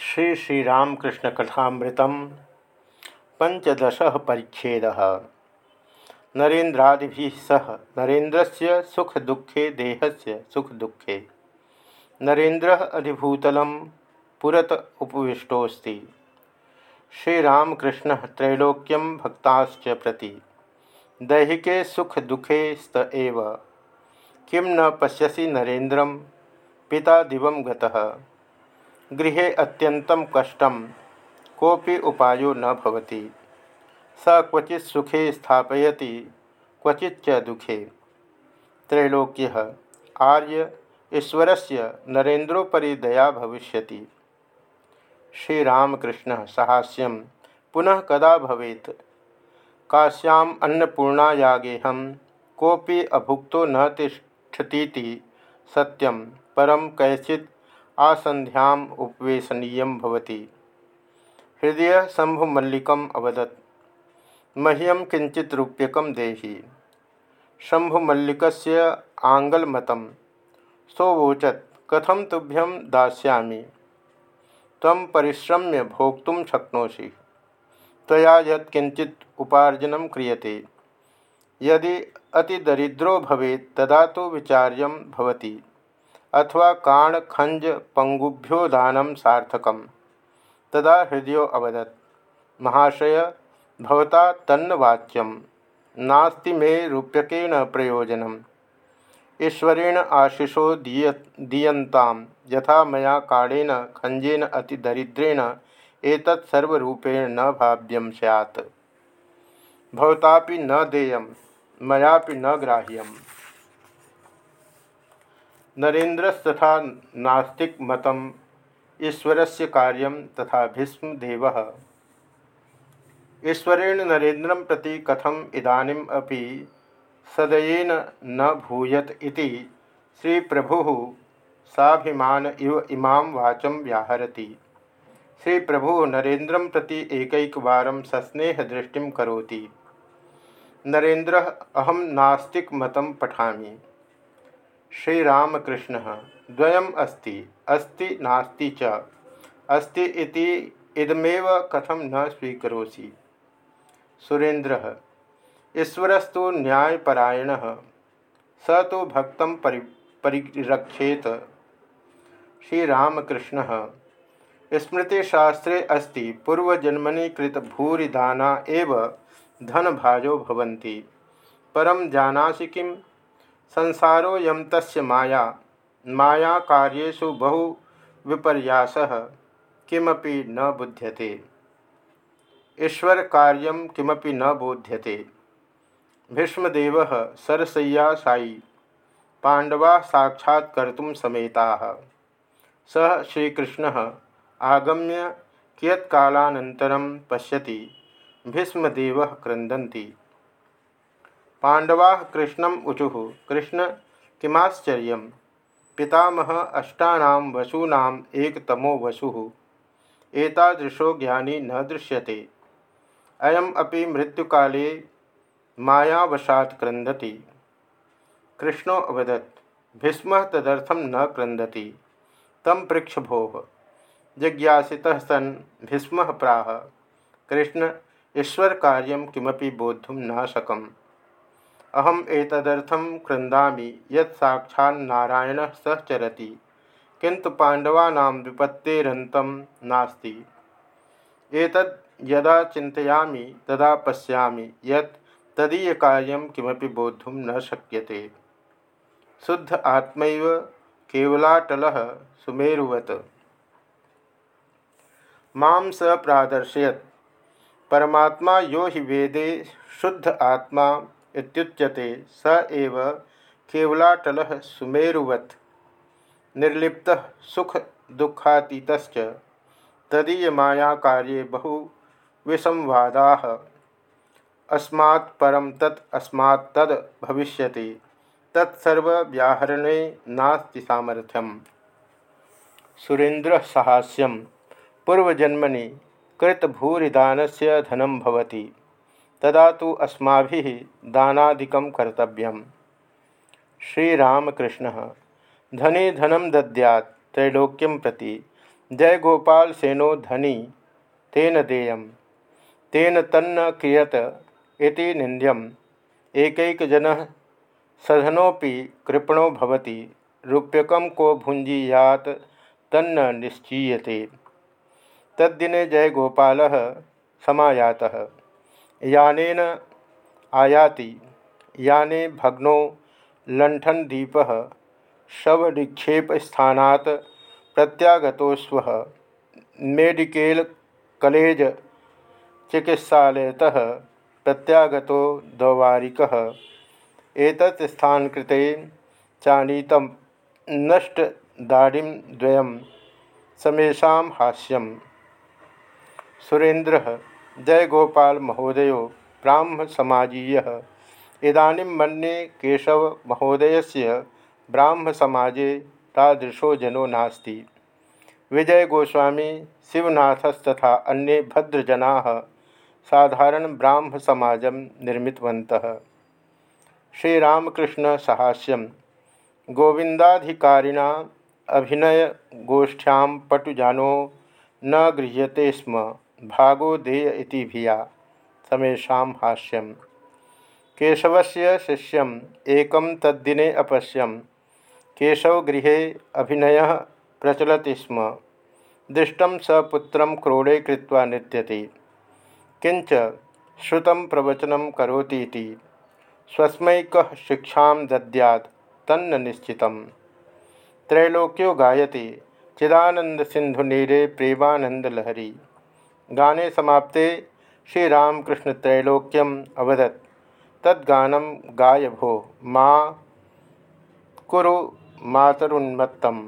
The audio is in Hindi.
श्री श्रीरामकृष्ण कथामृत पंचदश परिच्छेद। नरेन्द्रादि सह नरेन्द्र सुख दुखे देह से सुख दुखे नरेन्द्र अधिभूतल पुरत उपविष्टोस्ति श्रीरामकृष्ण त्रैलोक्यम प्रति। दैहिके सुख दुखे स्त एव। किं न पश्यसि पिता दिव गतः। गृह अत्यंत कष्ट कोपी उपायो न भवति। स क्वचि सुखे स्थापयति क्वचिच्च दुखे। त्रैलोक्य, आर्य ईश्वर से नरेन्द्रोपरी दया भविष्य श्रीरामकृष्ण सहास्यम पुनः कदा भवेत्? काश्याम अन्नपूर्णायागेहम कोपी अभुक्तो न तिष्ठती सत्यम परम कैचित आसंध्याम उपवेशनीय हृदय शंभुमल्लिकम अवदत्। मह्यम किंचित रूप्यकम देहि। शंभुमल्लिक आंगलमत सोवोचत कथम तुभ्यं दायामी तम परिश्रम्य भोक्त शक्नोषि। तया यत्किंचित उपार्जन क्रियते। यदि अतिदरिद्रो भवेत्, तदा तो विचार्य भवति। अथवा काण, खंज, पंगुभ्यो दानम सार्थकम। तदा हृदय अवदत्। महाशय, भवता तन्नवाच्यम। नास्ति मे रूप्यकेण प्रयोजनम। ईश्वरेण आशिषो दीय दीयताम यथा मया काणेन, खंजेन अतिदरिद्रेण एतत्सर्वरूपेण न भाव्यम सैत् भवतापि न देयम। मयापि न ग्राह्यम। नरेन्द्रस्तथा नास्तिक मतम से कार्य तथा भीष्मदेव। ईश्वरेण नरेन्द्र प्रति कथम इदानीम सदयेन न भूयत इति श्री प्रभु साभिमान इव इमां वाचं व्याहरति। श्री प्रभु नरेन्द्र प्रति एकैकवार सस्नेह दृष्टि करोति। नरेन्द्र अहम नास्तिक मतं पठामि। श्रीरामकृष्ण, द्वयम् अस्ति अस्ति नास्ति च, अस्ति इति इदमेव कथम न स्वीकरोसि? सुरेन्द्र, ईश्वरस्तु न्यायपरायण, स तो भक्त परि, परिरक्षेत। श्रीरामकृष्ण, स्मृतिशास्त्रे अस्ति पूर्वजन्मनि कृत भूरिदाना एव धनभाजो भवन्ति परम जानासि किम्? संसारोऽयं तस्य माया। माया कार्येषु बहु विपर्यास, किमपि न बुध्यते। ईश्वर कार्यम किमपि न बोध्यते। भीष्मदेव सरसय्यासायी पांडवा साक्षात्कर्तुं समेताः। सः श्रीकृष्ण आगम्य कियत्कालानन्तरं पश्यति, भीष्मदेव क्रंदन्ति पांडवा कृष्णम ऊचु कृष्ण किमाश्चर्य पितामह अष्टानां एक तमो वसु। एतादृशो ज्ञानी न दृश्यते। अयम अपि मृत्युकाले मायावशात् क्रंदति कृष्णो अवदत्, भीष्म तदर्थम न क्रंदति तम पृक्ष भो जिज्ञासितः सन् भीष्म प्राह। कृष्ण ईश्वर कार्यम किमपि बोद्धुम न शकम अहम एतदर्थम क्रंदामि यत् साक्षान्नारायण सहचरति किंतु पांडवानां विपत्तेरन्तं नास्ति। एतद् यदा चिंतयामि तदा पश्यामि, यत् तदीयकार्यं किमपि बोद्धुं न शक्यते। शुद्ध आत्मैव केवलाटलः सुमेरुवत्। माँ स प्रादर्शयत्। परमात्मा यो हि वेदे शुद्ध आत्मा इत्युच्यते, स एव केवलाटल सुमेरुवत्। निर्लिप्त सुख दुखातीत तदीय माया कार्य बहु विसंवादा अस्मात् परम तत् अस्मात् तद भविष्यति तत्सर्वव्याहरणे नास्ति सामर्थ्यम। सुरेन्द्र साहस्यम, पूर्वजन्मनि कृतभूरिदानस्य धनम भवति। तदा तो अस्मा दानादिक कर्तव्य श्रीरामकृष्ण, धने धनम दद्यात् प्रति, जय गोपाल सेनो धनी, तेन देय तेन तन्न क्रियत इति निंद्यम एकैकजन सधनोपि कृपणो भवति रूप्यकम को भुंजीयात तन्न निश्चीयते। तद्दिने जय गोपाल समायातः। यानेन आयाति, याने भग्नो लंठन दीप स्थानात् प्रत्यागतो स्व मेडिकेल कलेज चिकित्सालयतः प्रत्यागतो दौवारिक एतत् स्थान कृते चानीत नष्ट दाढ़िम द्वयम समेशा हास्यम। सुरेन्द्र जय गोपाल महोदय ब्राह्म समाजीय। इदानीं मन्ये केशव महोदय से ब्राह्म समाजे तादृशो जनो नास्ति। विजय गोस्वामी, शिवनाथस्तथा अन्ये भद्रजना साधारण ब्राह्म समाज निर्मितवन्तः। श्रीरामकृष्ण सहास्यम। गोविंदाधिकारिणा अभिनय गोष्ठ्यां पटुजानो न गृह्यते स्म। भागो देय इति भिया समेशा हाष्यम केशव से शिष्यम एक तद्दिने अपश्यम। केशव गृह अभिनय प्रचलति स्म। दृष्ट स पुत्र क्रोड़े कृत्वा नृत्यति। किंच श्रुत प्रवचन करोती स्वस्मै कः शिक्षा दद्यात् तन्न निश्चित त्रैलोक्यो गायति। चिदानंद सिंधुनीरे प्रेमानंदलहरी गाने समाप्ते श्री रामकृष्ण त्रैलोक्यम अवदत्। तद्गान गाय भो माँ कुरु मातरुन्मत्तम।